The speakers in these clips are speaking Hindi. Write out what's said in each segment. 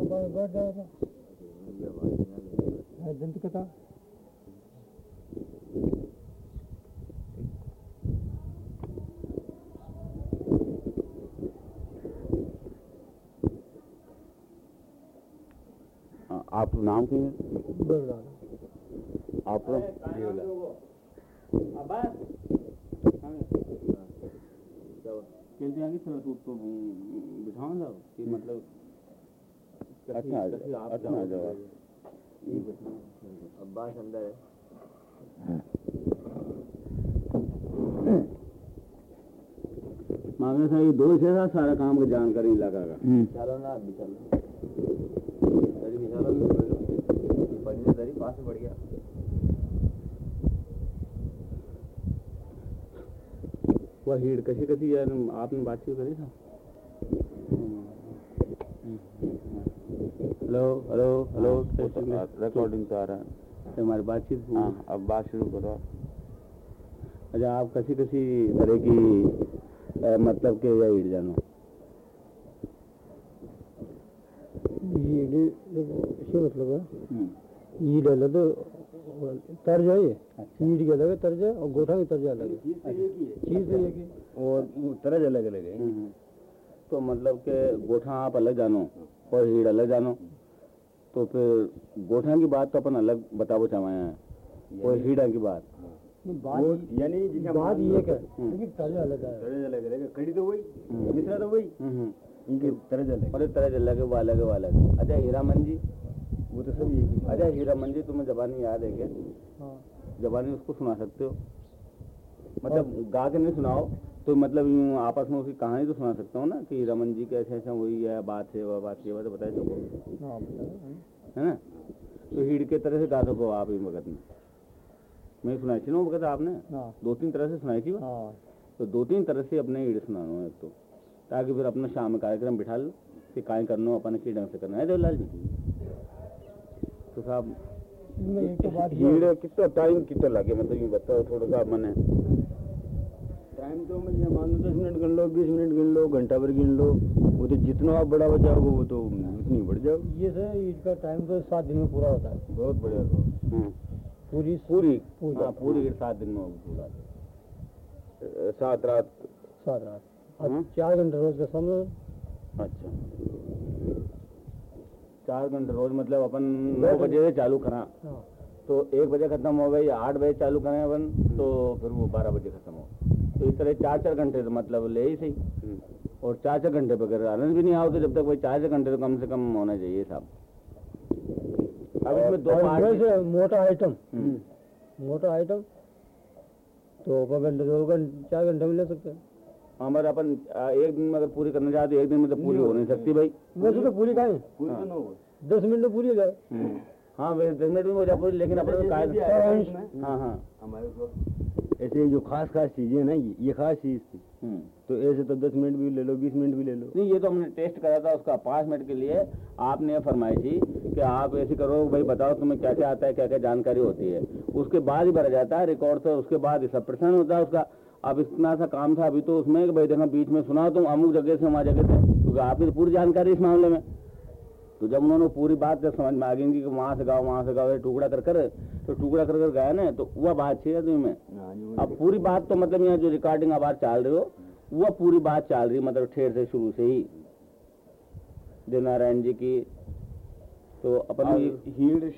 है? दंत कथा हाँ, आप नाम क्या है बरदान आगे तो तो बिठाओ जाओ मतलब अच्छा आ जाओ अच्छा अब्बास अंदर है। मांगे था ये दो से सारा काम का जानकारी इलाका का चलो ना अभी चलो दरी भी चलो भी पढ़ लो ये पढ़ने दरी पास में गया। हाँ, वह हीड कशी कशी यार आपने बातचीत करी था? हेलो हेलो हेलो रिकॉर्डिंग तो आ रहा है। हमारी बातचीत हाँ अब बात शुरू करो। अच्छा आप कशी कशी तरह की मतलब के या हीड जानो? मतलब है। हम्म। ईड अलग तर्ज है ये ईड की अलग है तर्ज है और गोठा की तर्ज अलग। है चीज़ तो एक और तरह अलग अलग है। हम्म। तो मतलब के गोठा आप अलग जानो और हीड अलग जानो। तो फिर गोठा की बात तो अपन अलग बताओ चाहे हैं। और हीडा की बात। बात यानी बात ये तर्ज अलग है। कड़ी तो वही मिश्रा तो वही। हम्म। इनके तरह अलग। और तरह अलग है वो अलग है वो अलग है। अच्छा हीरामन जी वो तो सब अच्छा हीरामन जी तुम्हें जबानी याद है क्या? हाँ। जबानी उसको सुना सकते हो? मतलब गा के नहीं सुनाओ। तो मतलब यूँ आपस में उसकी कहानी तो सुना सकता हूँ ना कि रमन जी के ऐसे ऐसा हुई है बात है वह बात है वह तो बता सको हाँ। है ना? तो हीड़ के तरह से गा सको आप इन वक्त में मैं सुनाई थी ना वो वक्त आपने? हाँ। दो तीन तरह से सुनाई थी हाँ। तो दो तीन तरह से अपने हीड़ सुनानो है एक तो। ताकि फिर अपना शाम में कार्यक्रम बिठा लो कि काहे करनो अपन के ढंग से करना है। देवलाल जी। तो साहब तो बात ये हीड़ कितना टाइम कितना लगे? मतलब यूँ बताओ थोड़ा सा मैंने टाइम तो मैं मान लो दस मिनट गिन लो बीस मिनट गिन लो घंटा भर गिन लो वो तो जितना आप बड़ा बचाओगे वो तो उतनी बढ़ जाओगे। ये सर ईद का टाइम तो सात दिन में पूरा होता है। बहुत बढ़िया हम्म। पूरी पूरी? पूरी। हाँ पूरी सात दिन में होगी पूरा। सात रात। सात रात। हाँ। चार घंटे रोज का समय अच्छा। चार घंटे रोज मतलब अपन नौ बजे से चालू करा। हाँ। तो एक बजे खत्म हो गई आठ बजे चालू करें अपन तो फिर वो बारह बजे खत्म हो तो इस तरह चार चार घंटे तो मतलब ले ही सही। और चार चार घंटे पे अगर आनंद भी नहीं आओ तो जब तक भाई चार चार घंटे तो कम से कम होना चाहिए साहब अब इसमें दो मोटा आइटम हम्म। मोटा आइटम तो घंटे दो घंटे चार घंटे में ले सकते हैं। हमारे अपन एक दिन में अगर पूरी करना चाहते एक दिन में तो पूरी हो नहीं सकती भाई। वैसे तो पूरी खाएँ। पूरी तो दस मिनट में पूरी हो जाए। हाँ वैसे दस मिनट में हो जाए पूरी लेकिन अपन हाँ हाँ। हमारे को ऐसे जो खास खास चीज़ें ना ये ये खास चीज़ थी। हम्म। तो ऐसे तो दस मिनट भी ले लो बीस मिनट भी ले लो। नहीं ये तो हमने टेस्ट करा था उसका पाँच मिनट के लिए आपने फरमाई थी कि आप ऐसे करो भाई बताओ तुम्हें क्या क्या आता है क्या क्या जानकारी होती है। उसके बाद ही भरा जाता है रिकॉर्ड से उसके बाद ही सब प्रश्न होता है उसका। अब इतना सा काम था अभी तो उसमें भाई देखा बीच में सुना तुम अमुक जगह से वहाँ जगह से क्योंकि आपकी तो पूरी जानकारी इस मामले में। तो जब उन्होंने पूरी बात जब समझ में आ गई कि वहाँ से गाओ वहाँ से गाओ टुकड़ा कर कर तो टुकड़ा कर कर गाया ना तो वह बात चाहिए तुम्हें हाँ जी अब पूरी बात तो मतलब यहाँ जो रिकॉर्डिंग आप चाल रहे हो वह पूरी बात चाल रही मतलब ठेर से शुरू से ही। जो नारायण जी की तो अपन हीड़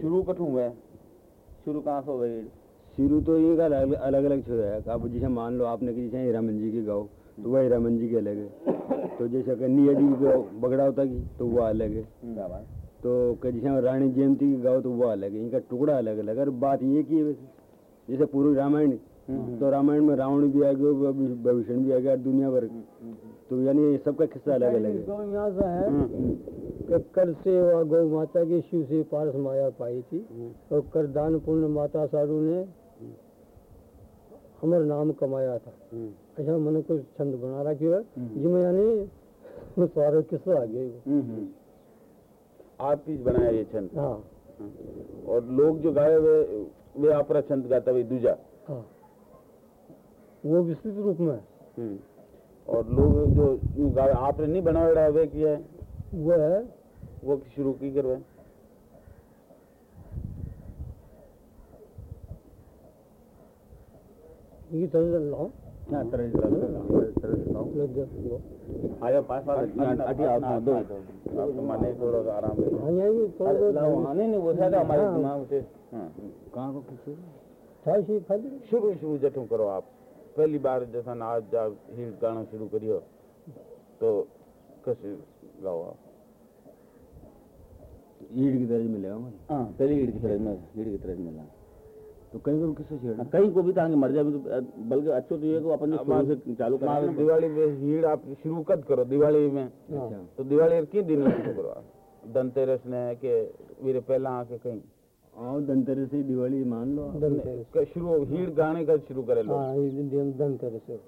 शुरू कठू हुआ शुरू कहाँ से हो गई शुरू तो ये अलग अलग अलग छो है अब जैसे मान लो आपने कि जैसे हीरामन जी की गाओ तो वह हीरामन जी की अलग है। तो जैसे कन्या जी की बगड़ा होता की तो वो अलग है। तो जैसे रानी जयंती की गाओ तो वो अलग है। इनका टुकड़ा अलग अलग और बात ये की है वैसे जैसे पूरी रामायण तो रामायण में रावण भी आ गया भविष्य भी आ गया दुनिया भर। तो यानी सबका किस्सा अलग अलग है। यहाँ से है कर से वह गौ माता की शिव से पारस माया पाई थी। और कर दान पुण्य माता साधु ने अमर नाम कमाया था। ऐसा मैंने कुछ छंद बना रखी है। जिसमें यानी सारे किस्सा आ गए आप चीज़ बनाया ये छंद? हाँ। और लोग जो गाए वे वे आपरा छंद गाता वे दूजा? हाँ। वो विस्तृत रूप में। है। और लोग जो गाए आपने नहीं बनाया वे किया है? वो है। वो शुरू की करवाए। ये तरह से लाओ हाँ तरह से तरह तरह से लाओ लग गया आ जाओ पास पास अटी आओ हाँ, दो माने थोड़ा सा आराम ले हाँ ये थोड़ा बहुत लाओ, हाँ, नहीं नहीं वो शायद हमारे। दिमाग से हाँ कहाँ को किसी था खाली शुरू शुरू जठू करो आप। पहली बार जैसा आज जब हिट गाना शुरू करियो तो कैसे गाओ आप? ईट की तरह मिलेगा हाँ। पहले ईट की तरह में ईट की तरह मिला तो कहीं को किससे छेड़ा हाँ, कहीं को भी ताकि मर जाए तो बल्कि अच्छो तो ये को अपन शुरू से चालू मारे करा दिवाली में हीड़ आप शुरू कद करो? दिवाली में? अच्छा। तो दिवाली के दिन में शुरू करो आप? धनतेरस ने के वीरे पहला आके कहीं? आओ धनतेरस से दिवाली मान लो धनतेरस। के शुरू हीड़ गाने का शुरू करे लो हाँ ये दिन धनतेरस से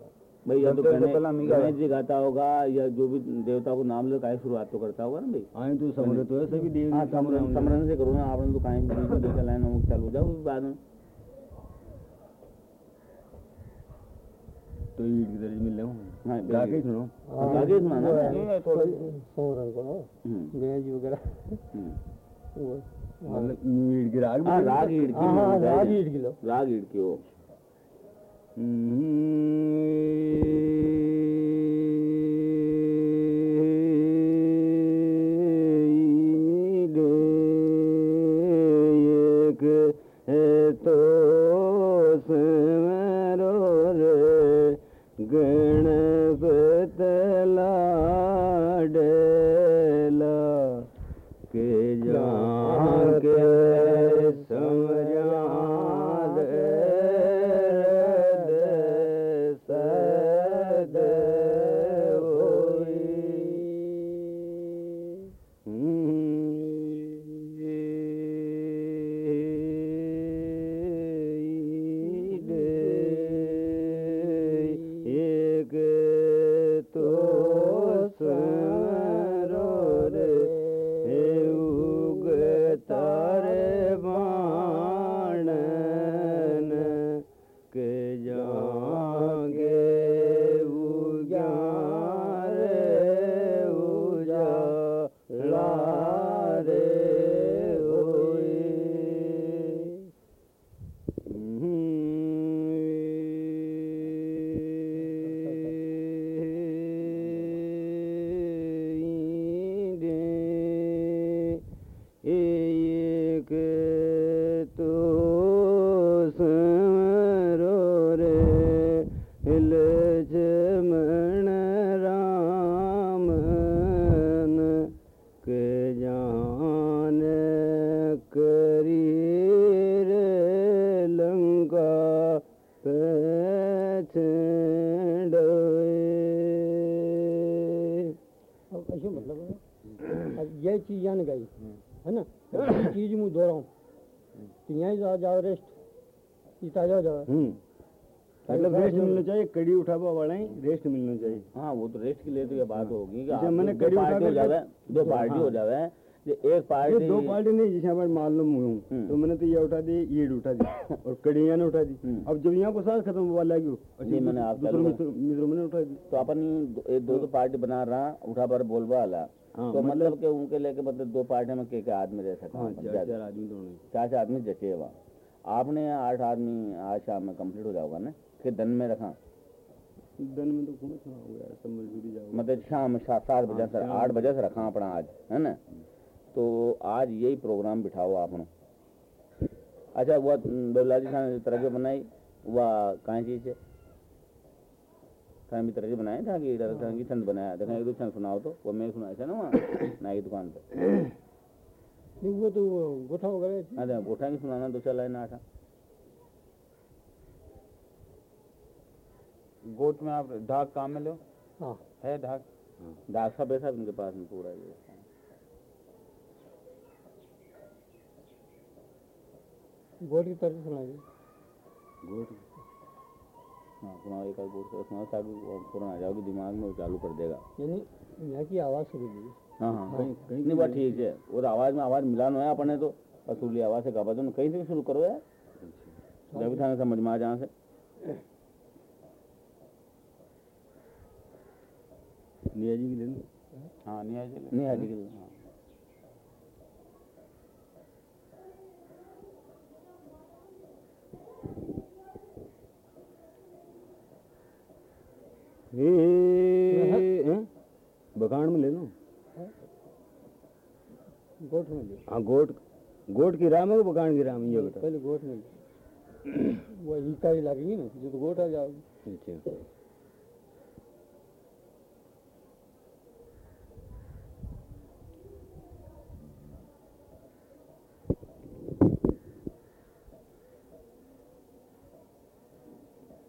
भाई या तो गणेश पहला नहीं गाया। जी गाता होगा या जो भी देवता को नाम लेकर शुरुआत तो करता होगा ना भाई। आए तो समझ तो है सभी देवी हाँ समरण से करो ना आपने तो कहीं भी हम चालू हो जाओ बाद में। तो ईट की तरह मिल रहा हाँ, हूँ गा के सुनो। हाँ, सुनाना। वो है। है, नहीं है थोड़ा सोमरन को हम्म, गणेश जी वगैरह। हम्म। वो मतलब ईट की राग हाँ राग ईड़ की हाँ राग बोलते की लो। राग ईड़ की हो हम्म। मतलब रेस्ट मिलना चाहिए कड़ी उठावा वाला ही रेस्ट मिलना चाहिए। हाँ वो तो रेस्ट के लिए तो ये बात होगी कि मैंने दो कड़ी पार्टी हो जावे दो पार्टी हाँ। हो। जावे एक पार्टी दो पार्टी नहीं जैसे हमारे मालूम हूँ। हम्म। तो मैंने तो ये उठा दी ये उठा दी और कड़ियाँ ने उठा दी। हम्म। अब जब यहाँ को साथ खत्म हुआ लगी नहीं, मैंने आप मित्रों मित्रों मैंने उठा दी। तो अपन दो, दो दो पार्टी बना रहा उठा पर बोलवा वाला। हाँ, तो मतलब कि उनके लेके मतलब दो पार्टी में के के आदमी रह सकते हाँ हैं चार चार आदमी दोनों चार चार आदमी जचे हुआ। आपने आठ आदमी आज शाम में कंप्लीट हो जाओगा ना? फिर दिन में रखा। दिन में तो कौन सा हो गया सब मजदूरी जाओ। मतलब शाम सात सात बजे से हाँ, आठ बजे से रखा अपना आज है ना? तो आज यही प्रोग्राम बिठाओ आपने। अच्छा वह बेबला जी खान तरह बनाई वह कहाँ चीज़ है? कहीं भी तरह से बनाए था कि इधर कहीं की छंद बनाया? देखा एक दो छंद सुनाओ तो वो मैं सुनाया था ना वहाँ नाई की दुकान पे। नहीं वो तो गोठा वगैरह अरे गोठा की सुनाना तो चला है ना आठा गोट में आप ढाक काम में लो हाँ है ढाक दाग सा पैसा उनके पास में पूरा ये गोट की तरफ़ सुनाइए गोट हाँ सुनाओ एक आध के सुनाओ ताकि पुराना आ जाओगे दिमाग में वो चालू कर देगा यानी यहाँ की आवाज़ की हाँ, हाँ, हाँ। बात ठीक है। और तो आवाज़ में आवाज़ मिलाना है अपने तो असुरली आवाज़ से गाबा तो कहीं से भी शुरू करो यार। अच्छा। जब थाना समझ में आ जहाँ से। निया जी की हाँ हाँ। बगान में ले लो। गोठ में ले। हाँ गोट गोट की राम है कि बखान की राम ये पहले गोठ में ले। वो इकाई लगेगी ना जो तो गोठ आ जाओगे अच्छा।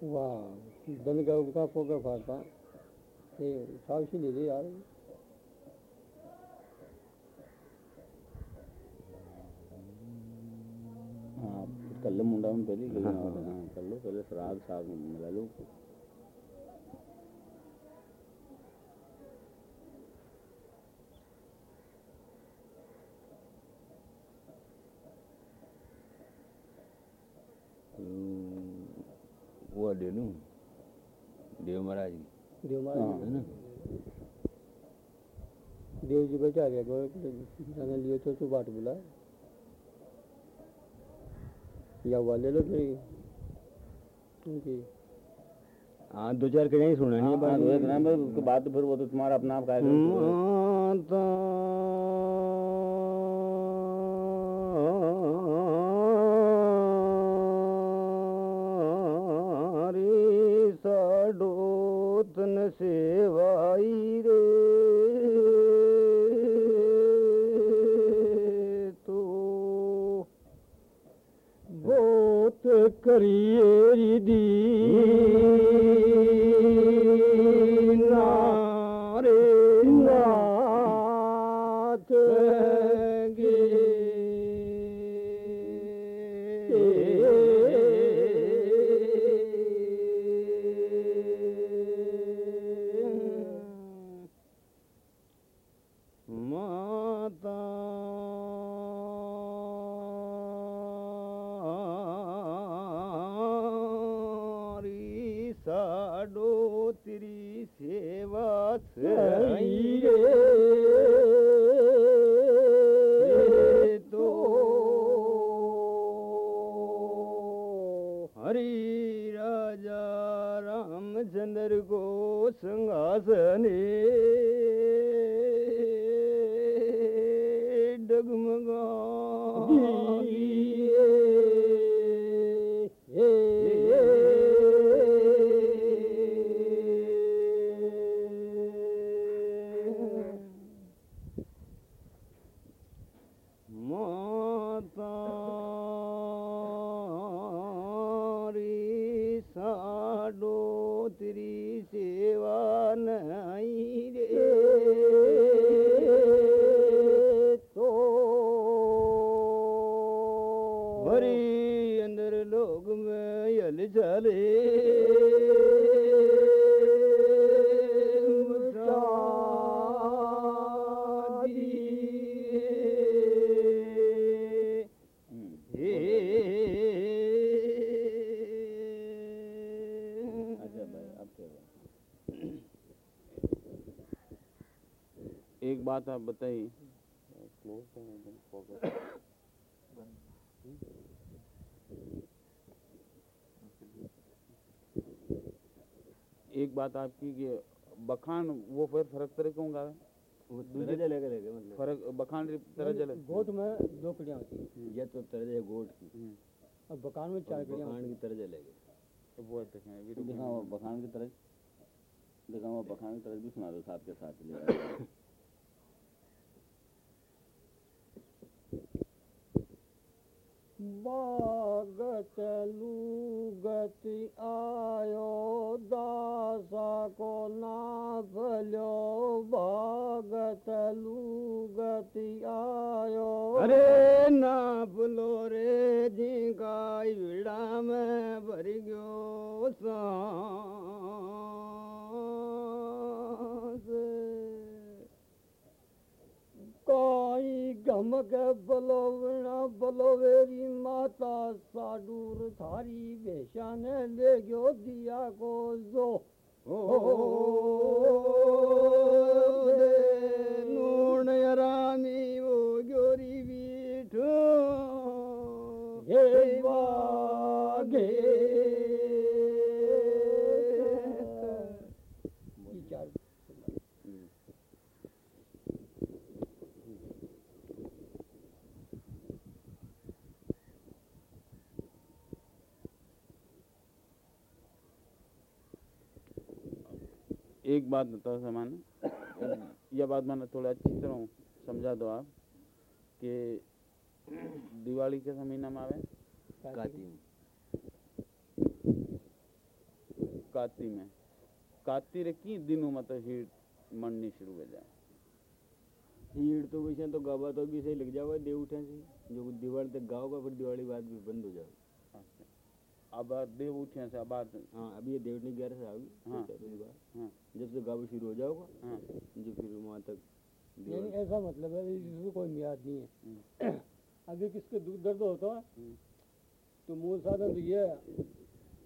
वाह दन का उनका पोकर फाड़ता। ये साक्षी ले ले यार। हाँ कर लो मुंडा में पहले लेकिन हाँ कर लो पहले श्राद्ध साग मिला लो वो ले लूँ देव महाराज की देव महाराज है ना देव जी बचा गया गौर जाने लिए तो तू बाट बुला या हुआ ले लो फिर हाँ दो चार कहीं सुनानी है हाँ, बात है, उसके बाद तो फिर वो तो तुम्हारा अपना आप माता रे साडोतन सेवाई रे तो बहुत करिए दी बात आप बताइए। एक बात आपकी कि बखान वो फिर फ़र्क तरह क्यों गा लगे लगे मतलब। फ़र्क बखान तरह जले। गोट में दो कड़ियाँ होती हैं। ये तो तरह गोट की। और बकान में चार कड़ियाँ बखान की तरह लगे तो वो देखें अभी तो बखान की तरह। दिखा वो बखान की तरह भी सुना दो साथ के साथ। ले लूगत आयो दासा को ना भलो भागत लूगत आयो अरे ना भूलो रे जी गाय विड़ा में भर सांस गमक बलोवना बलोवेरी माता साडूर थारी वेशा ने ले गयो दिया को जो नूण रामी वो गोरी बीठो हे वागे एक बात बताओ सामान यह बात मैंने थोड़ा अच्छी तरह समझा दो आप कि दिवाली के महीना में आवे? काती काती में। काती रे की दिनों में तो हीट मरनी शुरू हो जाए। हीड़ तो वैसे तो गावा तो भी सही लग जाओगे देव उठे से। जो दिवाली तक गाओगा फिर दिवाली बाद भी बंद हो अच्छा। अब देव उठे से अब हाँ अभी ये ग्यारह से हाँ। हाँ जब से गावा शुरू हो जाओगा हाँ। जो फिर वहाँ तक नहीं ऐसा मतलब है इसमें कोई मियाद नहीं है। अभी किसके दुख दर्द होता है? हम्म। तो मूल साधन तो ये है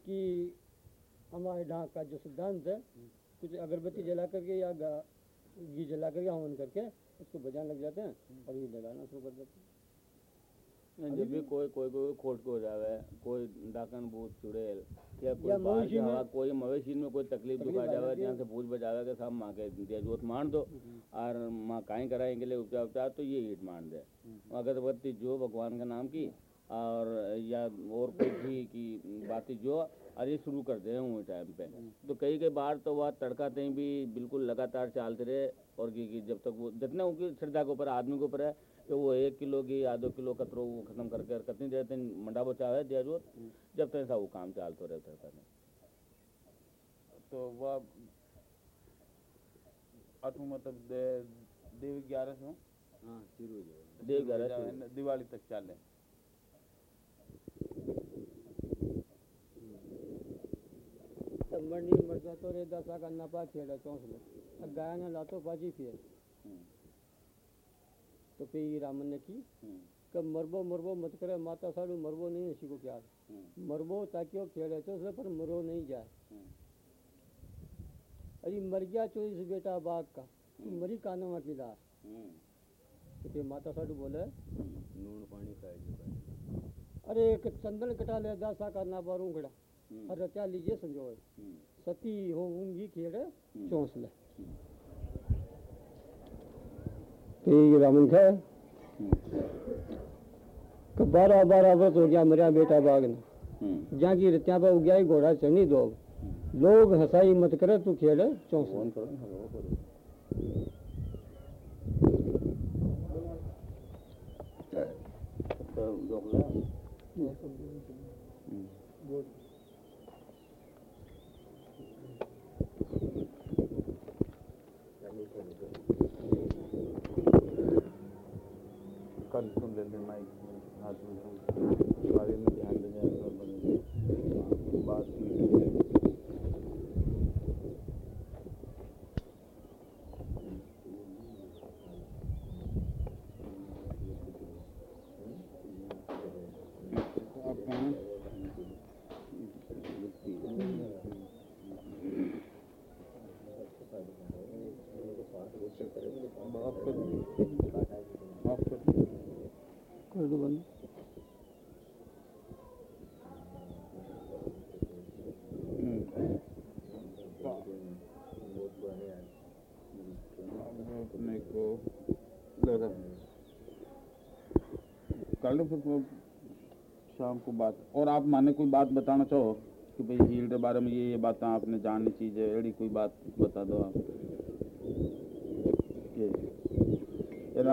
कि हमारे ढाक का जो सिद्धांत है कुछ अगरबत्ती जला करके या घी जला करके हवन करके उसको बजाने लग जाते हैं और ये लगाना शुरू कर देते हैं। जब भी कोई कोई कोई खोट को जावे कोई डाकन भूत चुड़ैल या कोई बाहर में- कोई मवेशी में कोई तकलीफ़ दुखा जावे है। जहाँ से भूत बजावे के सब माँ के दिया जोत मान दो। और माँ काई के लिए उपचार उपचार तो ये ईट मान दे। अगरबत्ती जो भगवान का नाम की और या और कोई भी की बातें जो अरे शुरू कर दे हूँ टाइम पे। तो कई कई बार तो वह तड़का तई भी बिल्कुल लगातार चलते रहे और की, जब तक वो जितना उनकी श्रद्धा के ऊपर आदमी के ऊपर है वो एक किलो की आधो किलो कतरो वो खत्म करके और कितनी देर तक मंडा बचावे दिया जो जब तक ऐसा वो काम चलते रहता है करने तो वह अठू मतलब दे- देव ग्यारह सौ हाँ? शुरू हो जाएगा। देव ग्यारह दिवाली तक चले। संबंधी मरता तो रे दशा का नपा खेड़ा चौंस में अब गाय ने लातो पाजी फिर। तो फिर ये रामन ने की कब मरबो मरबो मत करे माता साड़ू मरबो नहीं इसी को क्या मरबो ताकि वो खेड़े तो उसने पर मरो नहीं जाए। अरे मर गया चोरी बेटा बाग का तू मरी काना वकीदार तो फिर माता साड़ू बोले नून पानी खाए अरे एक चंदन कटा ले दासा का ना बारू खड़ा। और रचा लीजिए संजोए। सती होंगी खेड़े चौंस ले। तो रामन खाए कि बारह बारह वर्ष हो गया मरिया बेटा बाग ने जहाँ की रत्या पर उग्या ही घोड़ा चढ़नी दो। लोग हंसाई मत करे तू खेड़े चौंस। ले। कल सुन लेते हाथ में बारे में ध्यान बने बात की आप कहाँ माफ़ कर माफ़ कर कर फिर शाम को बात और आप माने कोई बात बताना चाहो कि भाई हील के बारे में ये ये बात आपने जाननी है एड़ी कोई बात बता दो आप? ये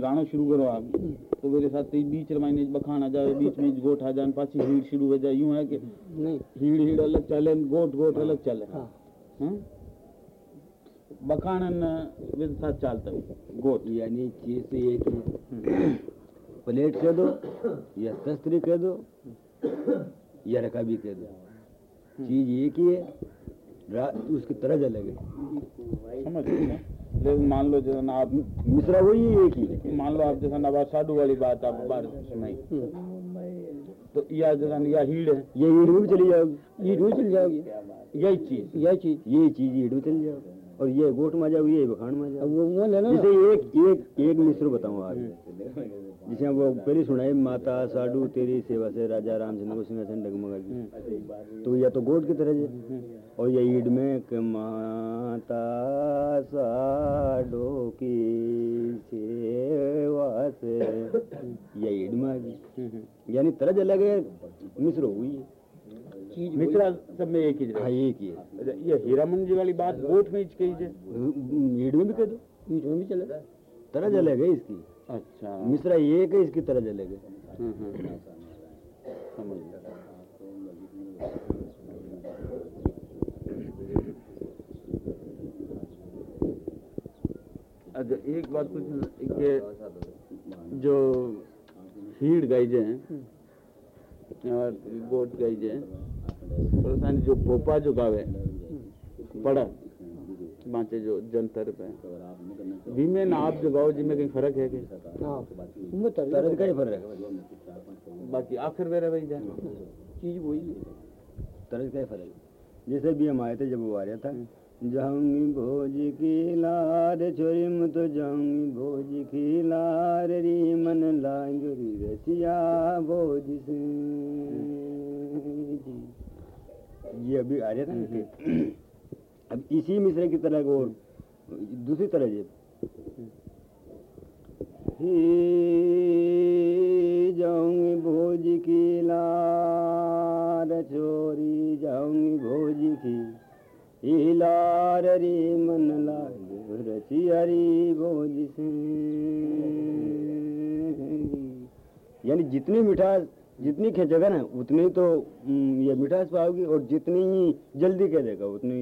गाना शुरू करो आप। तो मेरे साथ ये बीच रमाइने बखाना जाए बीच में गोठ आ जाए पाछी हील शुरू हो जाए यूँ है कि नहीं। हीड़ हीड़ अलग चले गोट गोट अलग चले। हाँ। विद साथ चलता है। गोट यानी चीज़ एक ही प्लेट कह दो या तस्तरी कह दो या रकाबी कह दो। चीज़ एक ही है उसकी तरह अलग है समझ? लेकिन मान लो जैसे ना आप मिश्रा वही है एक ही। मान लो आप जैसा नवाज़ साधु वाली बात आप बार सुनाई। तो या जैसा या हीड़ है। ये ईड में चली जाओगी ईट में चल जाओगी यही चीज़। यह चीज़। ये चीज़ ईड में चली जाओगी और ये गोट में जाओगी ये बखान में जाओगी वो वो लेना। जैसे एक एक एक मिश्र बताऊँ आज। जिसे वो पहले सुनाई माता साडू तेरी सेवा से राजा रामचंद्र को सिंहासन डगमगा की तो या तो गोट की तरह और ये ईड में कि माता साडू की सेवा से। ये ईड में आ गई यानी तरज अलग है मिश्र हुई है। चीज़ मिश्रा सब में एक ही हाँ एक ही है। अच्छा, ये हीरामन जी वाली बात गोट में ही कही है मीट में भी कह दो। मीठ में भी चले। तरह जलेगा इसकी। अच्छा। मिश्रा एक है इसकी तरह जलेगा हम्म, हम्म, समझ अच्छा एक बात कुछ के जो हीड़ गाय जे हैं और गोट गाय जे हैं परेशानी जो भोपा जो गावे पड़ा बांचे जो जंतर पे बीमे ना आप जो गाओ जिनमें कहीं फ़र्क है कि हाँ। उनमें तरह तरह का ही फ़र्क है। बाकी आखिर मेरा भाई जाए चीज़ वही है। तरह का ही फ़र्क है। जैसे भी हम आए थे जब वो आ रहा था जाऊँगी भोज की लार छोरी में तो जाऊँगी भोज की लार री मन लांगरी रसिया भोज से ये अभी आ रहा था ना अब इसी मिश्र की तरह को और दूसरी तरह ये। जाऊँगी भोज की लार चोरी जाऊँगी भोज की ही रे मन लाग रचिया रे भोज से। यानी जितनी मिठास जितनी खेचेगा ना उतनी तो हम्म, ये मिठास पाओगी और जितनी ही जल्दी कह देगा उतनी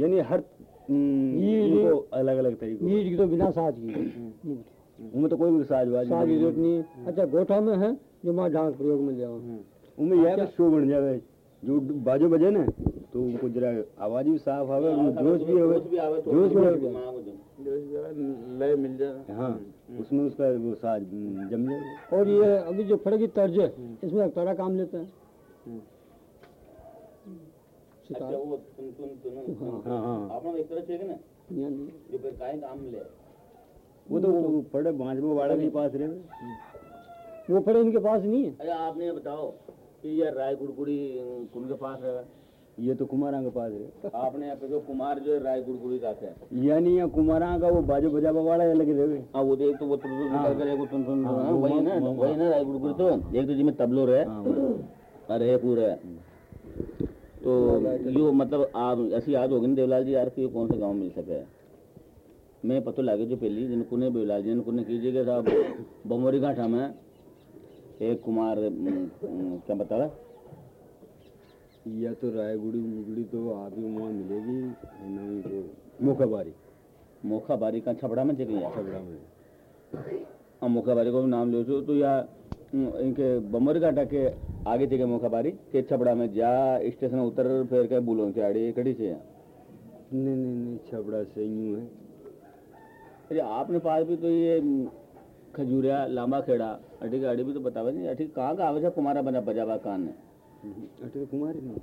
यानी हर हम्म, इनको अलग अलग तरीके की तो बिना साज की। उनमें तो कोई भी साजवाज साज की ज़रूरत नहीं है। अच्छा गोठा में है जो माँ ढाक प्रयोग में जाओ उनमें यह शो बन जावे जो बाजो बजे ना तो उनको जरा आवाज़ भी साफ़ आवे और जोश भी आवे। जोश भी आवे लय मिल जाए। हाँ उसमें उसका वो साज हम्म, जम जाए। और ये अभी जो फड़े की तर्ज है इसमें अक्तारा काम लेते हैं। हाँ हाँ। वो तो वो पड़े बांझ वाड़ा के पास रहे। वो फड़े इनके पास नहीं है। अच्छा आपने ये बताओ कि ये राय गुड़गुड़ी उनके पास रहेगा ये तो कुमारा के पास रहे आपने यहाँ पे जो कुमार जो है राय गुड़गुड़ी का है। यानी यहाँ कुमारा का वो बाजो बजावा वाड़ा अलग रहे। हाँ वो देख तो वो तुम हाँ। तुम तुम हाँ, हाँ, वही ना वही ना राय गुड़गुड़ी तो। एक तो जिसमें तबलो रहे। हाँ है पूरा तो यो मतलब आप ऐसी याद होगी ना देवलाल जी यार कि कौन से गाँव मिल सके? मैं पतो लागे जो पहली जिनको ने देवलाल जी ने कीजिएगा साहब बमोरी घाटा में। एक कुमार क्या बता रहा या तो रायगुड़ी मुगड़ी तो आप ही वहाँ मिलेगी नहीं तो मोकाबारी मोखा बारी का छपड़ा में चेक छबड़ा में। हम मोखाबारी को भी नाम ले तो या इनके बमोरी घाटा के आगे थे मोखाबारी के छपड़ा में जा स्टेशन उतर फिर के बुलो के आड़ी कड़ी से नहीं नहीं नहीं छबड़ा से यूँ है। अरे आपने पास भी तो ये खजूरिया लांबा खेड़ा के आड़ी भी तो बतावे नहीं अठी कहाँ का आवे कुमारा बना बजावा कान ने अटे तो कुमारी नहीं।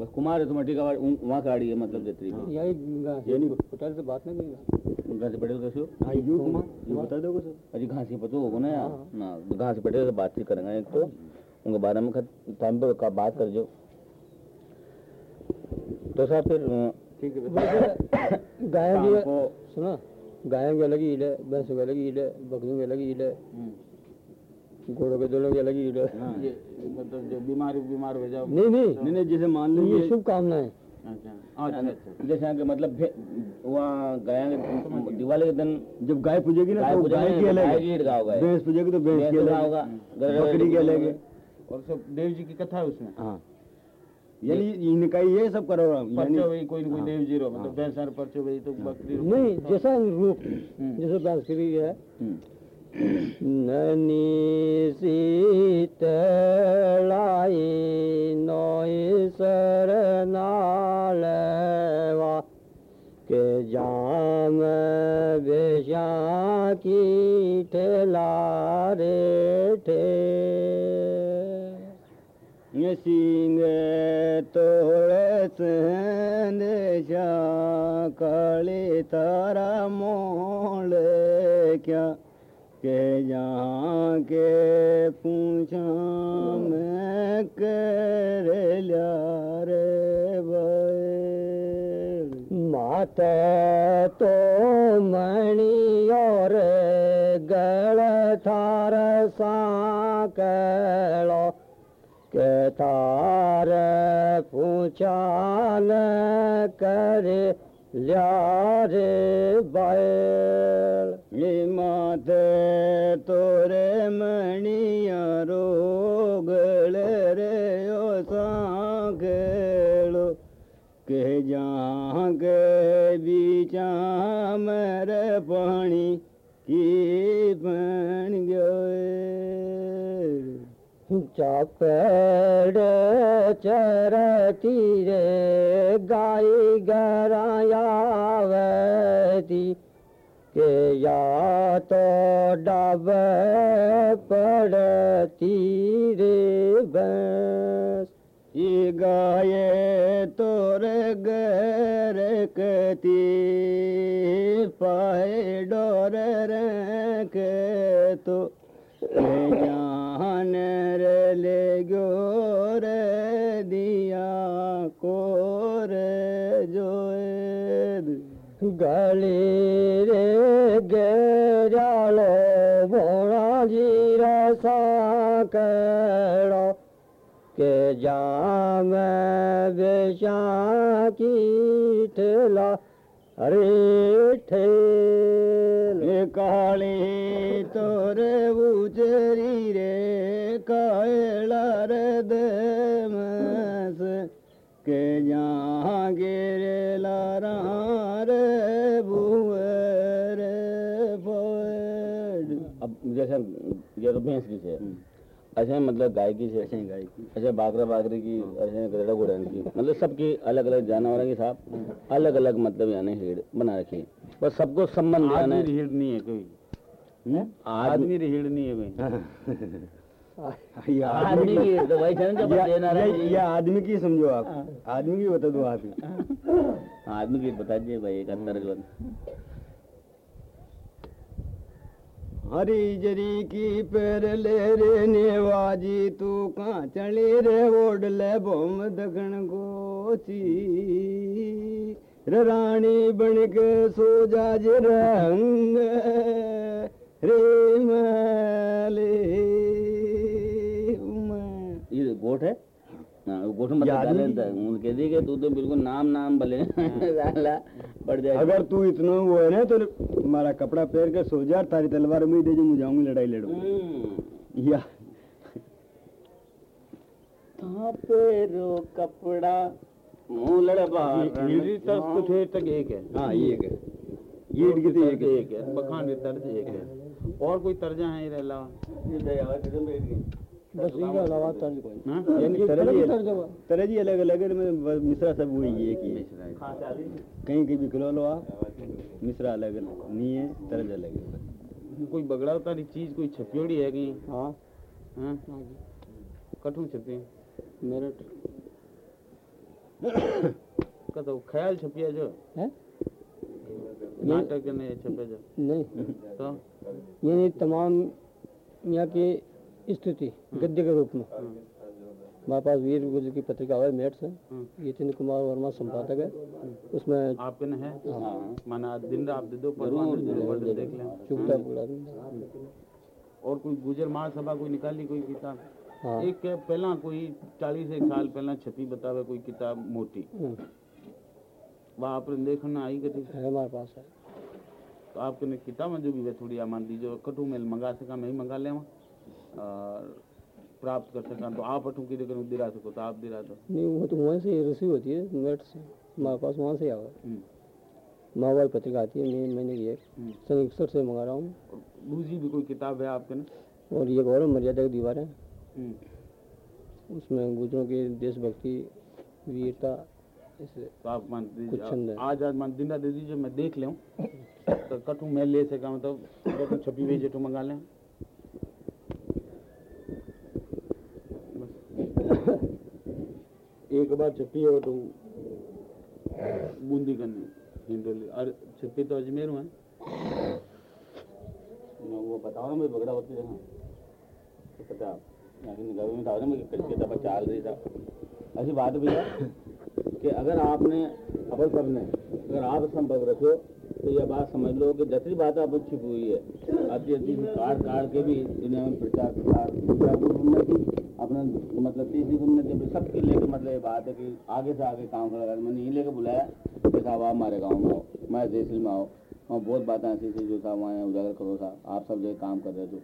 बस कुमार है तुम का वहाँ का आड़ी है मतलब जत्री भी। यही यानी होटल से बात नहीं करेगा उनका से पटेल कैसे हो? हाँ यू कुमार ये बता दो सर अजी घासी पतो होगा ना यार। ना घासी पटेल से बातचीत करेंगे एक तो। उनके बारे में खत टाइम पे का बात कर जो। तो साहब फिर ठीक है। वैसे गाय शाम सुना। गायों की अलग ईद है भैंसों की अलग ईद है बकरियों की अलग ईद है। घोड़ों के दोनों की अलग ईद है ये मतलब जो बीमार बीमार हो जाओ। नहीं नहीं। नहीं नहीं जैसे मान लो ये शुभ कामनाएँ। अच्छा अच्छा। अच्छा जैसे कि मतलब वहाँ गया दिवाली के दिन जब गाय पूजेगी ना गाय तो गाय की अलग गाय है भैंस पूजेगी तो भैंस की अलग होगा बकरी की अलग है और सब देव जी की कथा है उसमें। हाँ। यानी इनका ये सब करो। भाई कोई कोई देव जी रो मतलब भैंस परचो भाई तो बकरी नहीं जैसा रूप जैसे बांसुरी है हम्म। ननी सीतलाई नोई सरनालवा के जाम बेशा की ठेला रे ठे सिंह काले तारा मोड़ क्या के जहाँ के पूछा मैं कर लिया रे बैल। माते तो मणि और गल थार साकलो, के तार पूछान करे ल्यारे बैल माते तोरे मणिया रोगल रे ओ सांगेलो। के जहाँ के बीचा मेरे पानी की बन गए चापेड़ चरती रे गाय गरायावती के या तो डब पड़ती रे बस ये गाये तोरे घर कती पाए डोर के तो जाम बेशा की ठेला अरे ठेल। ए काली तोरे उजरी रे कायला रे दमस के जहाँ गिरे लारा रे बुए रे फोड़ अब जैसे ये तो भैंस की है ऐसे मतलब गाय की है गाय की ऐसे बागरा बागरी की ऐसे गधेड़ा घोड़न की। मतलब सबकी अलग अलग जानवरों की साहब अलग अलग मतलब यानी हेड बना रखी है। बस सबको संबंध आदमी रीढ़ नहीं है कोई। आदमी रीढ़ नहीं है कोई। आदमी की तो वही है। ये- आदमी की समझो आप। आदमी की बता दो आप ही। आदमी की बता दीजिए भाई एक अंतर जो हरी जरी की पैर ले रे नेवाजी तू कहाँ चली रे? ओड ले बोम दगन गोची रे रानी बन के सो जा रंग। रे मले हाँ, वो गोट में ये मतलब डाले उनके दी कि तू तो बिल्कुल नाम नाम भले साला पड़ जाए। अगर तू इतना वो है ना तो हमारा कपड़ा पहन के सो जा तारी तलवार में ही दे जो मुझे जाऊँगी लड़ाई लड़ू हम्म। या। पेरो कपड़ा मुँह लड़बा रीढ़ी तर्ज कुछ है तक एक है। हाँ ये एक है। ये की की तो एक है। बखानी तर्ज एक है। और कोई तर्जा है इसके अलावा कोई हाँ? यानी तरह जी अलग अलग है मिश्रा सब वही एक ही है। कहीं कहीं भी खिलो लो आप मिश्रा अलग नहीं है तरज अलग है। कोई बगड़ा तारी चीज़ कोई छपियोड़ी है कि हाँ। हाँ? हाँ कठू छपी। मेरठ कतो ख्याल छपिया जो? है? नाटक ने छपे जो? नहीं। तो? यानी तमाम यहाँ की स्थिति गद्य के रूप में। हमारे पास वीर गुजर की पत्रिका है मेट से। हम्म। यतीन्द्र कुमार वर्मा संपादक है। उसमें आपके न है? माना दिन रात दे दो पर देख लें। चुपता बुला और कोई गुजर महासभा कोई निकाली कोई किताब? हाँ। एक पहला कोई चालीस एक साल पहला छपी बतावे कोई किताब मोटी? हम्म, वह आपने देखना आई कटी है हमारे पास है। तो आपके ने किताब जो भी थोड़ी मान दीजिए कटू मेल मंगा सका मैं ही मंगा ले और प्राप्त कर सका। तो आप अठू की जगह दिला सको तो आप दिला दो नहीं वो तो वहीं से रिसीव होती है मेट से। हमारे पास वहाँ से आवा। हम्म। माहौल पत्रिका आती है की एक। हम्म। सन इकसठ से मंगा रहा हूँ। दूसरी भी कोई किताब है आपके ने? और ये गौरव मर्यादा की दीवारें हम्म। उसमें गुजरों की देशभक्ति वीरता तो आप मान दीजिए आज आज मान दिन दे दीजिए मैं देख लूँ तो कटू मैं ले सका मतलब छपी हुई जेठू मंगा लें। एक बार छपी है तो बूंदी करनी हिंडोली और छपी तो अजमेर में है। वो बताओ ना भाई बगड़ा होती है तो पता में मैं रही था। ऐसी बात भैया कि अगर आपने अपन सबने अगर आप संपर्क रखो तो यह बात समझ लो कि जैसी बात आप छिपी हुई है अच्छी अच्छी काट काट के भी दुनिया में प्रचार प्रसार में भी अपना मतलब तीसरी घूमने जब सबके लेके मतलब ये बात है कि आगे से आगे काम करा मैंने यही लेके बुलाया कि साहब आप हमारे गाँव में आओ मैं तहसील में आओ। और बहुत बातें ऐसी थी जो साहब वहाँ उजागर करो साहब आप सब जगह काम कर रहे थे।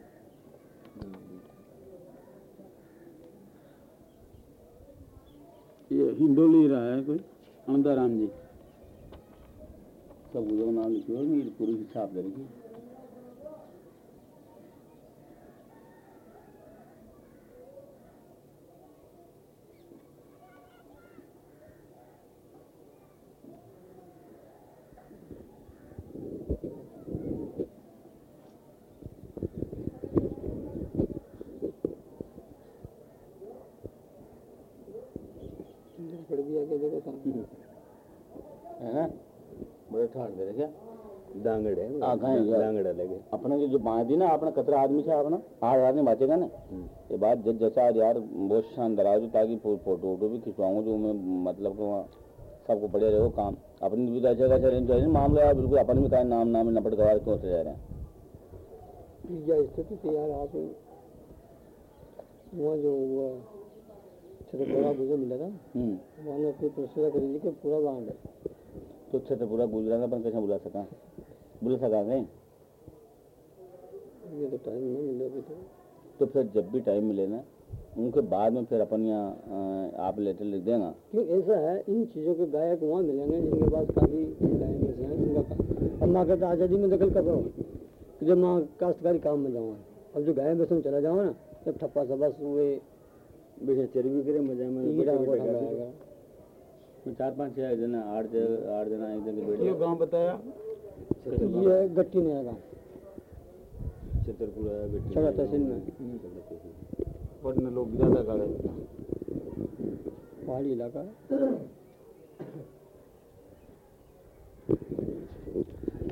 ये हिंडोली रहा है कोई? आनंदाराम जी। सब उजागर नाम लिखिए और मेरी पूरी हिसाब दे रखी पड़ भी आगे देखो सामने है ना बड़े ठाड़ दे रहे क्या दांगड़ है आ, कहाँ है यार? दांगड़ लगे अपने जो बाँध दी ना अपना कतरा आदमी से अपना आठ आदमी बचेगा ना। ये बात जज जैसा आज यार बहुत शानदार आज ताकि फ़ोटो वोटो भी खिंचवाऊँगा जो मैं मतलब कि वहाँ सबको बढ़िया रहो काम। अपनी भी कैसे कैसे रेंज है। मामला यार बिल्कुल अपन भी का नाम नाम नपट गवार क्यों से जा रहे हैं। यह स्थिति थी यार आप वहाँ जो हुआ छतरपुरा गुजर मिला था। हम्म। वहाँ ने अपनी प्रसुरा कर ली कि पूरा बाँध है। तो अच्छे से पूरा गुजरा अपन कैसे बुला सका? बुला सका नहीं ये तो टाइम नहीं मिला अभी तो। तो फिर जब भी टाइम मिले ना उनके बाद में फिर अपन यहाँ आप लेटर लिख देगा। क्यों ऐसा है इन चीज़ों के गायक वहाँ मिलेंगे जिनके पास काफ़ी गायक हैं उनका काम। अब माँ कहता आज़ादी में दखल कर रहा हूँ कि जब माँ काश्तकारी काम में जाऊँ। अब जो गाय बस में चला जाऊँ ना जब ठप्पा सा बस हुए बेशा चर्बी करे मज़ा में। मैं चार पाँच छः जना आठ जगह आठ जना एक जगह बैठ। गाँव बताया? ये गट्टी नया गाँव छतरपुरा छड़ा तहसील में। पढ़ने लोग ज़्यादा कागज़ पहाड़ी इलाका।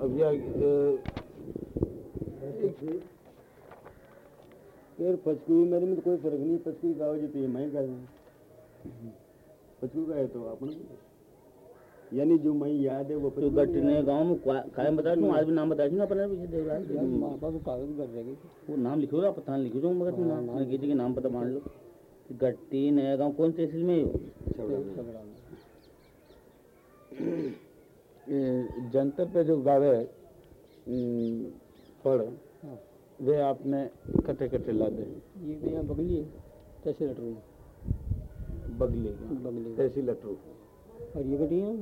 अब यह पचकुई मेरे में तो कोई फ़र्क नहीं पचकुई गाँव जी तो ये मैं कर पचकू का है तो अपन यानी जो मैं याद है वो तो गट्टी ने गाँव में क्या- कायम बता दूँ आज भी नाम बता दूँ अपने पीछे देख रहा यार है माँ कागज़ कर देगी वो नाम लिखो ना पता लिखो दो मगर तुम नाम मैं किसी के नाम पता मान लो। गट्टी नया गाँव कौन तहसील में? है में जंतर पे जो गावे पढ़ हाँ। वे आपने कटे कटे ला दे ये यहाँ बगली है तहसील अटरू बगली बगली। तहसील अटरू और ये गड्डियाँ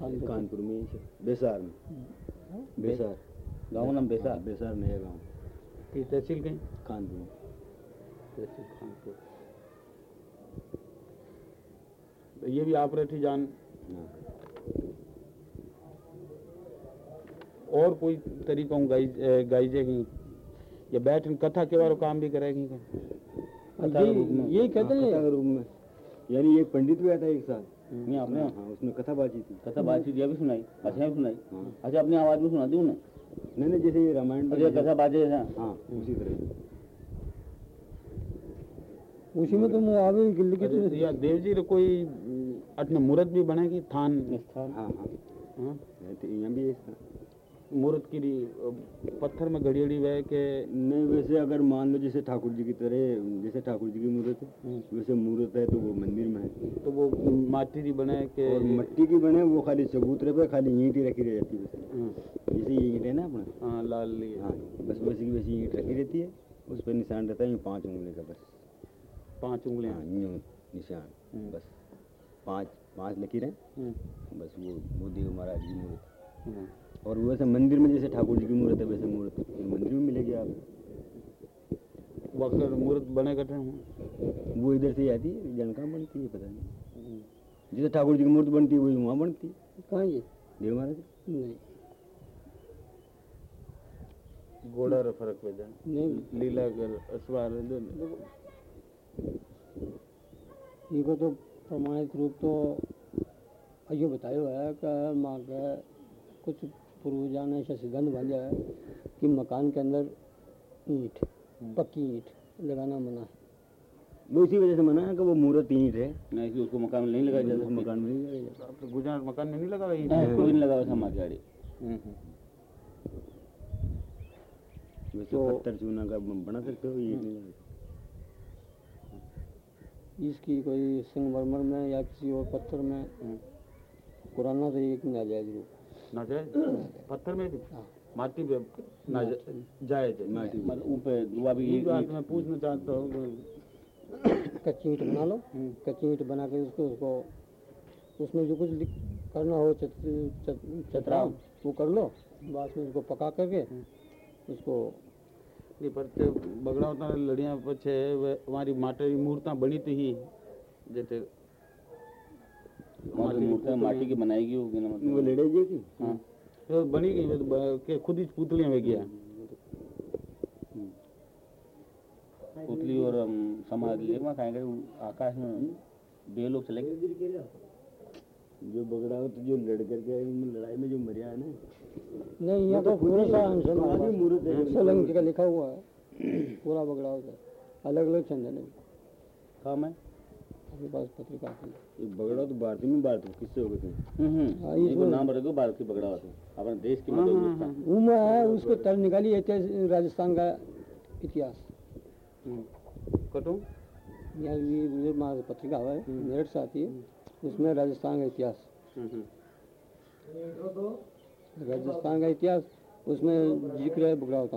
कानपुर कानपुर में। बेसार में। बेसार। गाँव नाम बेसा हाँ, बेसार नया गाँव। ये तहसील कहीं? कानपुर में। तहसील कानपुर तो ये भी आप रठी जान। हाँ। और कोई तरीका हूँ गाई गाई या बैठ कथा के बारे काम भी करेगी क्या यही कहते हाँ, हैं रूप में। यानी एक पंडित भी आता है एक साथ नहीं आपने हाँ। उसने कथा बाजी थी। कथा बातचीत यह भी सुनाई अच्छा भी सुनाई। हाँ। अच्छा अपनी आवाज़ में सुना दी उन्हें नहीं नहीं जैसे ये रामायण अच्छा कथा बाजे ऐसा हाँ उसी तरह। उसी में तो मुआवे की लिखी या देव जी रे कोई अपने मूर्त भी बनेगी थान? स्थान हाँ हाँ। हाँ? नहीं तो यहाँ भी ऐसा मूर्त की पत्थर में घड़ियड़ी वह के नहीं वैसे अगर मान लो जैसे ठाकुर जी की तरह जैसे ठाकुर जी की मूर्त है वैसे मूर्त है तो वो मंदिर में है। तो वो माटी की बने के और मट्टी की बने वो खाली चबूतरे पे खाली ईंट ही रखी रह जाती है हाँ, जैसे ये ईंट है ना अपना। हाँ लाल हाँ। बस वैसी की वैसी ईंट रखी रहती है उस पर निशान रहता है पाँच उंगली का बस। पाँच उंगलियाँ हाँ यूँ निशान बस। पाँच पाँच लकीरें। बस वो वो देव महाराज की मूर्त। हाँ। और वैसे मंदिर में जैसे ठाकुर जी की मूर्त है वैसे मूर्त। मंदिर में मिलेगी आप। वकर मूर्त बने कटे हूँ। वो इधर से ही आती है जन कहाँ बनती है पता नहीं। जैसे ठाकुर जी की मूर्त बनती है वही वहाँ बनती है। कहाँ ये? देव महाराज नहीं। घोड़ा रे फ़र्क पे जाए। नहीं। लीला कर असवार इनको तो प्रमाणित रूप तो अयो बतायो है कि माँ के कुछ पूर्वजा ने ऐसा सिद्धांत बांधा है कि मकान के अंदर ईंट पक्की ईंट लगाना मना है। वो इसी वजह से मना है कि वो मूर्त ईंट है। नहीं कि उसको मकान में नहीं लगाया जा उसको मकान में नहीं लगाया जाता। तो गुजरात मकान में नहीं लगा नहीं, कोई नहीं लगा वैसा हमारी गाड़ी वैसे पत्थर चूना का बना सकते हो ईंट नहीं इसकी कोई संगमरमर में या किसी और पत्थर में पुराना तो एक में आ नाजायज पत्थर में हाँ। माटी पे दुआ भी मैं पूछना चाहता हूँ कच्ची ईट बना लो। हम्म। कच्ची ईट बना के उसको उसको उसमें जो कुछ करना हो चतरा हाँ। वो कर लो। बाद में उसको पका करके हम्म। उसको नहीं पर बगड़ा होता लड़िया पछे वारी माटे मूर्ता बनी तो थी जैसे मूर्तियाँ माटी की बनाएगी होगी ना मतलब। वो लड़े जी की हाँ। तो बनी गई तो के खुद ही पुतलियाँ में गया पुतली और समाधि खाएँगे आकाश में बे लोग चले गए। जो बगड़ा हो तो जो लड़ करके लड़ाई में जो मरिया है ना। नहीं यहाँ तो पूरा सा समाधि मूर्त है। सोलंकी का लिखा हुआ है। पूरा बगड़ा होता है। अलग अलग है। काम है? अपने पास पत्रिका है ये बगड़ा तो भारत में भारत किससे हो गए थे हम्म हम्म हाँ, तो- नाम रखो भारत की होते अपने देश की मतलब उसका। वो में है उसको तर निकाली राजस्थान का इतिहास। कटू? यहाँ ये हमारी पत्रिका है मेरठ से आती है। उसमें राजस्थान का इतिहास। राजस्थान का इतिहास उसमें ज़िक्र है बुगड़ा होता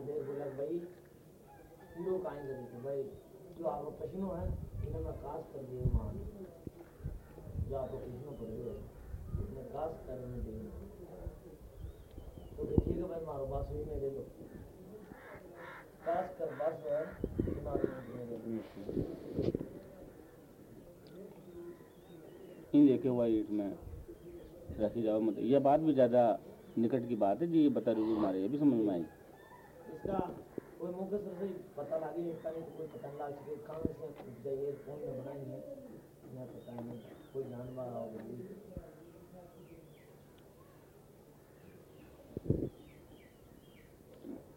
देव बोला, भाई थे भाई, जो है, इन्हें मैं कर मान जो हो काश करने तो देखिएगा भाई, मारो लो काश कर, बस है इन हुआ ईट में रखी जाओ मतलब यह बात भी ज़्यादा निकट की बात है जी, ये बता रही हूँ हमारे ये भी समझ में आई। इसका कोई मौके से पता लगे तो कोई पता लग सके कहाँ से जाइए फ़ोन में बनाएँगे मैं पता नहीं कोई जानवर आओ बोलिए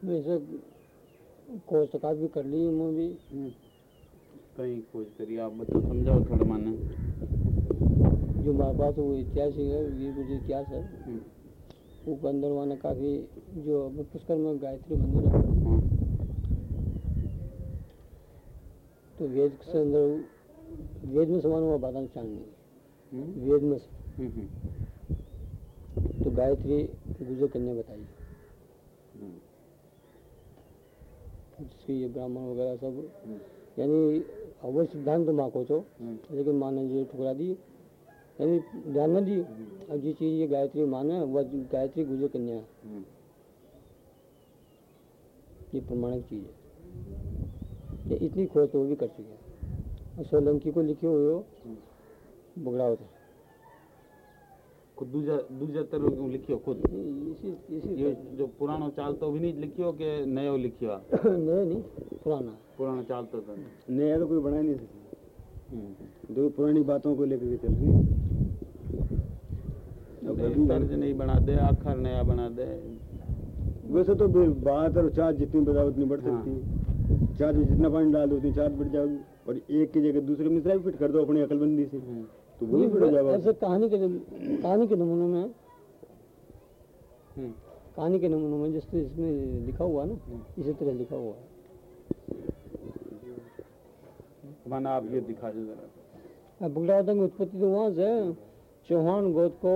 वैसे कोशिका भी कर ली मैं भी। कहीं खोज करिए आप बता समझाओ थोड़ा माने। जो हमारे पास वो इतिहास है ये कुछ इतिहास है। वो माने काफ़ी जो पुष्कर में गायत्री मंदिर है। हाँ। तो वेद के अंदर वेद में समान हुआ बादाम चाँद। नहीं हम्म, वेद में हम्म, हम्म, तो गायत्री गुजर कन्या बताई। जिसकी ये ब्राह्मण वगैरह सब। यानी अवश्य सिद्धांत तो माँ को तो। लेकिन माँ ने ये ठुकरा दी। यानी ध्यान न दी अब जी चीज़ ये गायत्री माने वह गायत्री गुजर कन्या है। हम्म। ये प्रमाणिक चीज़ है। ये इतनी खोज तो वो भी कर चुके हैं। और सोलंकी को लिखे हुए हो बगड़ा होता खुद दूजा दूजा तरह लिखियो खुद? इसी इसी ये जो पुरानो चाल तो भी नहीं लिखियो के नयो लिखियो नहीं नहीं पुराना। पुरानो चाल तो था नया तो कोई बना ही नहीं सकता जो पुरानी बातों को लेकर चल रही है। एक तर्ज नहीं बना दे अखर नया बना दे। वैसे तो बात और चार जितनी बताओ उतनी बढ़ हाँ। सकती है। चार में जितना पानी डाल दो उतनी चार बढ़ जाओगी और एक की जगह दूसरे मिश्रा भी फिट कर दो अपनी अकलबंदी से। तो वो भी फिट हो। जाएगा ऐसे कहानी के कहानी के नमूनों में हम्म, कहानी के नमूनों में जिस इसमें लिखा हुआ ना इसी तरह लिखा हुआ है। माना आप ये दिखा दो जरा। अब बुगड़ावता की उत्पत्ति तो वहाँ से चौहान गोद को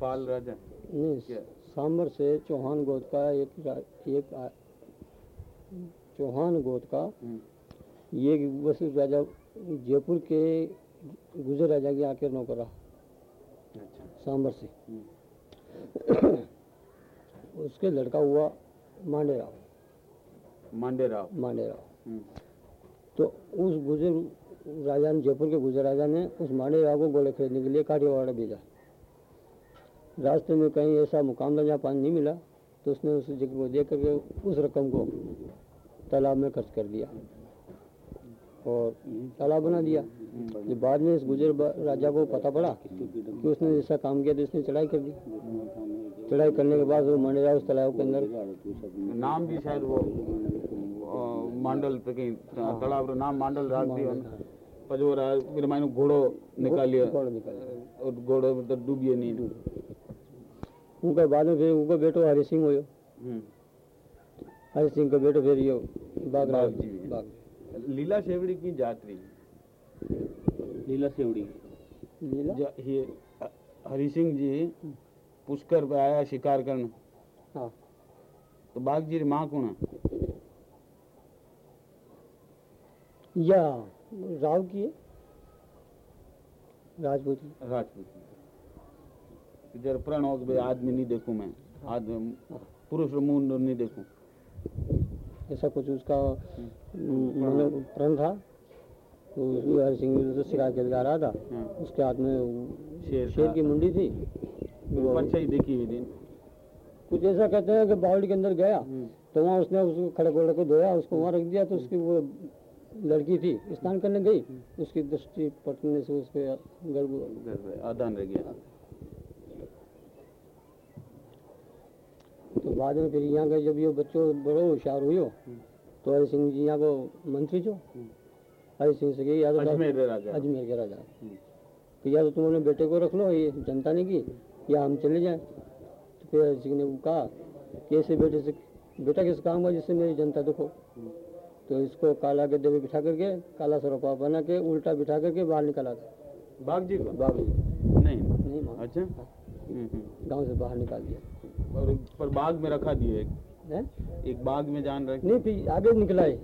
पाल राजा। नहीं? सांबर से चौहान गोद का एक एक चौहान गोद का हम्म, ये बस राजा जयपुर के गुजर राजा के आकर नौकर रहा। अच्छा। सांबर से। उसके लड़का हुआ मांडे राव मांडे राव। मांडे राव। हम्म, तो उस गुजर राजा ने जयपुर के गुजर राजा ने उस मांडे राव को गोले खरीदने के लिए काठियावाड़ा भेजा। रास्ते में कहीं ऐसा मुकाम था जहाँ पानी नहीं मिला तो उसने उस जगह को देख करके उस रकम को तालाब में खर्च कर दिया। और तालाब बना दिया जब बाद में इस गुजर राजा को पता पड़ा कि उसने ऐसा काम किया तो इसने चढ़ाई कर दी चढ़ाई करने के बाद वो मंडेरा उस तालाब के अंदर नाम भी शायद वो मांडल पे कहीं तालाब रो नाम मांडल राख दियो ने પછી वो रा- फिर मानो घोड़ो निकालियो घोड़ो निकालियो। और घोड़ो मतलब डूबियो नहीं उनका बाद में फिर उनका बेटो हरि सिंह हुयो हम्म। हरि सिंह का बेटो फिर यो बाग जी। बाग लीला शेवड़ी की जात्री। लीला सेवड़ी लीला? ये हरि सिंह जी पुष्कर पे आया शिकार करने। हाँ। तो बाघ जी री माँ कौन है? या राव की है? राजपूत। राजपूत जरा प्रण हो आदमी नहीं देखूँ मैं। आदमी पुरुष मुँह नहीं देखूँ। ऐसा कुछ उसका मतलब प्रण था तो हरि सिंह भी तो शिकार के आ रहा था। हाँ। उसके हाथ में शेर शेर की मुंडी थी। ही देखी हुई थी। कुछ ऐसा कहते हैं कि बावड़ी के अंदर गया तो वहाँ उसने उसको खड़े खड़े को धोया उसको वहाँ रख दिया तो उसकी वो लड़की थी स्नान करने गई। उसकी दृष्टि पटने से उसके गर्भ आदान रह गया। तो बाद में फिर यहाँ का जब ये बच्चों बड़ो होशियार हुई तो हरि सिंह जी यहाँ को मंत्री जो हरि सिंह से कही या तो अजमेर रे राजा। अजमेर के राजा। कि या तो तुम अपने बेटे को रख लो ये जनता ने की या हम चले जाएँ? तो फिर हरि सिंह ने कहा कि ऐसे बेटे से बेटा किस काम का जिससे मेरी जनता दुखो तो इसको काला गद्दे पे बिठा करके काला सरोपा बना के उल्टा बिठा करके बाहर निकाला था। बाघ जी को? बाबू नहीं। नहीं अच्छा। हम्म, हम्म। गाँव से बाहर निकाल दिया। और पर बाघ में रखा दिए एक। एक बाघ में जान रख नहीं फिर आगे निकला है।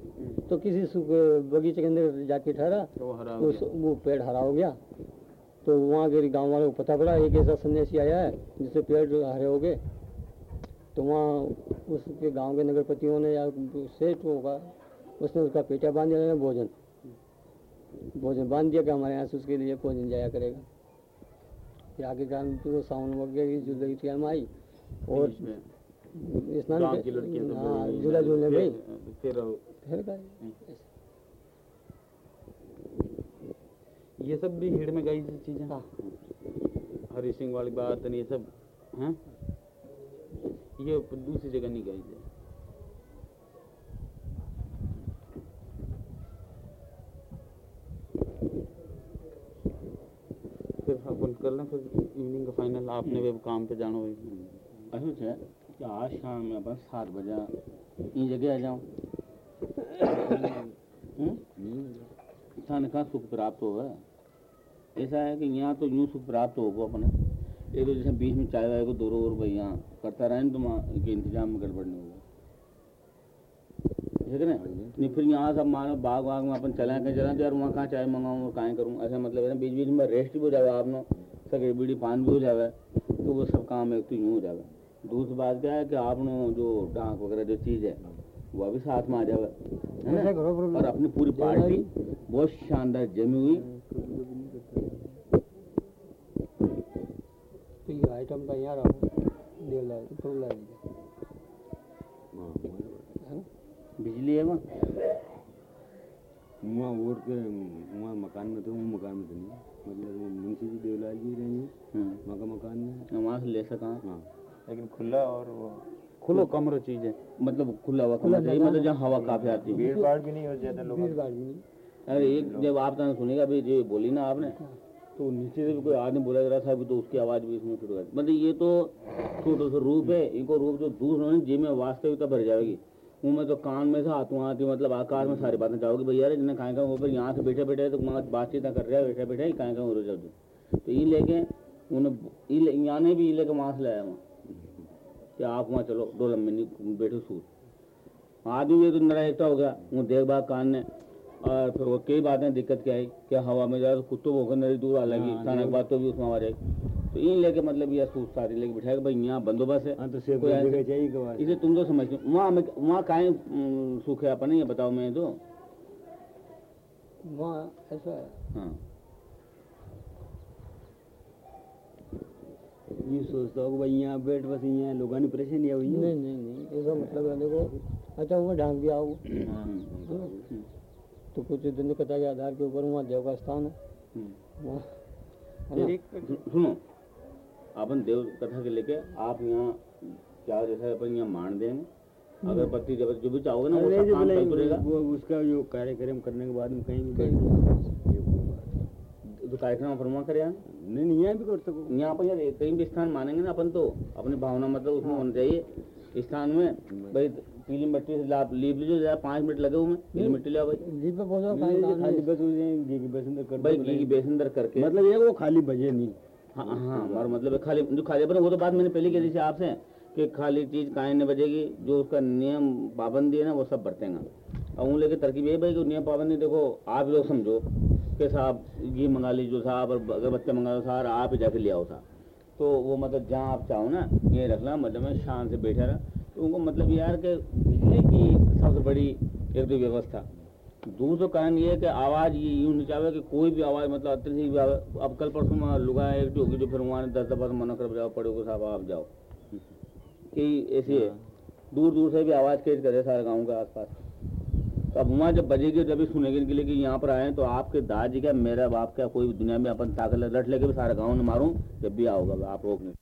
तो किसी बगीचे के अंदर जाके ठहरा। तो हरा हो वो पेड़ हरा हो गया। तो वहाँ के गाँव वालों को पता पड़ा एक ऐसा सन्यासी आया है जिससे पेड़ हरे हो गए। तो वहाँ उसके गाँव के नगरपतियों ने या सेठ होगा उसने उसका पेटा बाँध दिया भोजन। भोजन बाँध दिया कि हमारे यहाँ से उसके लिए भोजन जाया करेगा। फिर आगे फिर वो सावन वगैरह की जुलाई टाइम आई और स्नान सब हाँ झूला झूलने गई। फिर- फिर ये सब भी हिड़ में गई चीज़ें। हाँ। हरी सिंह वाली बात ये सब हैं? ये दूसरी जगह नहीं गई थी। फिर अपन कर लें फिर इवनिंग का फाइनल आपने भी काम पे जाना हुई ऐसा है कि आज शाम में अपन सात बजे ई जगह आ जाऊँ? थाने कहाँ सुख प्राप्त होगा ऐसा है कि यहाँ तो यूँ सुख प्राप्त होगा अपने। ये तो जैसे बीच में चाय वाय को दो और भाई यहाँ करता रहे ना तो वहाँ के इंतज़ाम में गड़बड़ नहीं होगा ठीक है ना नहीं? फिर यहाँ सब मानो बाग वाग में अपन चला के चला तो यार वहाँ कहाँ चाय मंगाऊँ और कहाँ करूँ? ऐसा मतलब है ना बीच बीच में रेस्ट भी हो जाएगा आपने सगे बीड़ी पान भी हो जाएगा तो वो सब काम एक तो यूँ हो जाएगा दूसरी बात क्या है कि आपने जो डाक वगैरह जो चीज़ है वह भी साथ में आ जाएगा है ना? और अपनी पूरी पार्टी बहुत शानदार जमी हुई। तो ये आइटम का यहाँ तो है बिजली है वहाँ? वहाँ और के वहाँ मकान में तो वो मकान में तो नहीं मतलब वो मुंशी जी देवलाल जी रहेंगे हम्म, वहाँ का मकान में वहाँ से ले सका। हाँ। लेकिन खुला और वो खुलो कमरो चीज़। है मतलब खुला हुआ कमरा चाहिए मतलब जहाँ हवा काफ़ी आती है। भीड़ भाड़ भी नहीं हो जाता लोग भीड़ भाड़ भी अरे एक जब आप तना सुनेगा भाई जो बोली ना आपने तो नीचे से भी कोई आदमी बोला जा रहा था अभी तो उसकी आवाज़ भी इसमें शुरू कर मतलब ये तो छोटो सा रूप है इनको रूप जो दूर है जी में वास्तविकता भर जाएगी। मुँह में तो कान में से हाथों हाथ मतलब आकाश में सारी बातें जाओगी भैया रे जिन्हें कहीं कहीं ऊपर यहाँ से बैठे बैठे तो बातचीत कर रहा है बैठे बैठे कहीं कहीं हो जाओ तो ये लेके उन्हें यहाँ ने भी ये लेके वहाँ से लाया वहाँ कि आप वहाँ चलो दो लम्बे नहीं बैठो सूट आदमी ये तो नरा एकटा हो गया वो देख भाग कान ने और फिर वो कई बातें दिक्कत क्या आई क्या हवा में जाए तो कुत्तों भोंकर नरी दूर आ लगी अचानक बात तो भी उसमें आ जाएगी तो इन लेके मतलब यह सूट सारी लेके बिठाएगा भाई यहाँ बंदोबस्त है। हाँ तो सेब कोई जगह चाहिए इसे तुम तो समझते हो। वहाँ में वहाँ काहे सुख है? अपन ये बताओ मैं तो। वहाँ ऐसा है। हाँ। ये सोचता हूँ भाई यहाँ बैठ बस यहाँ लोगों ने परेशानी हुई नहीं नहीं नहीं ऐसा मतलब है देखो अच्छा वो ढांग भी आओ। तो कुछ दिन कथा के आधार के ऊपर वहाँ देव का स्थान है। है? सु- सुनो अपन देव कथा के लेके आप यहाँ क्या जैसा अपन यहाँ मान देंगे अगरबत्ती जब जो भी चाहोगे ना वो सब काम बोले रहेगा वो उसका जो कार्यक्रम करने के बाद में कहीं भी। तो कार्यक्रम वहाँ करे यहाँ नहीं नहीं यहाँ भी कर सको यहाँ पर यार कहीं भी स्थान मानेंगे ना अपन तो अपनी भावना मतलब उसमें होना चाहिए स्थान में भाई पीली मिट्टी से लाप लीप लीजिए जरा पाँच मिनट लगे हुए पीली मिट्टी लिया भाई। जी पे पहुंचो कर भाई घी की बेसंदर करके। मतलब ये वो खाली बजे नहीं। हाँ हाँ हमारा मतलब खाली जो खाली बना वो तो बात मैंने पहले कह दी थी आपसे। कि खाली चीज़ काहे नहीं बजेगी जो उसका नियम पाबंदी है ना, वो सब बरतेंगे। और उन लेके तरकीब यही भाई कि नियम पाबंदी, देखो, आप लोग समझो कि साहब घी मंगा लीजिए साहब, और अगरबत्ती मंगा लो साहब, आप ही जाके ले आओ साहब। तो वो मतलब जहाँ आप चाहो ना, ये रखना मतलब में शान से बैठा रहा। तो उनको मतलब यार कि बिजली की सबसे बड़ी एक तो व्यवस्था। दूसरा कारण ये है कि आवाज़ ये यूँ नहीं चाहे कि कोई भी आवाज़ मतलब अत्यधिक अब कल परसों लुगा एक जो होगी, जो फिर वहाँ दस दफ़ा मना कर जाओ पड़ोगे साहब, आप जाओ। कि ऐसी है। दूर दूर से भी आवाज़ तेज करे सारे गाँव के आसपास। तो अब वहाँ जब बजेगी जब भी सुनेगी इनके लिए कि यहाँ पर आए तो आपके दादी क्या मेरा बाप क्या कोई दुनिया में अपन ताकत रट लेके भी सारे गाँव ने मारूँ? जब भी आओगे आप रोक नहीं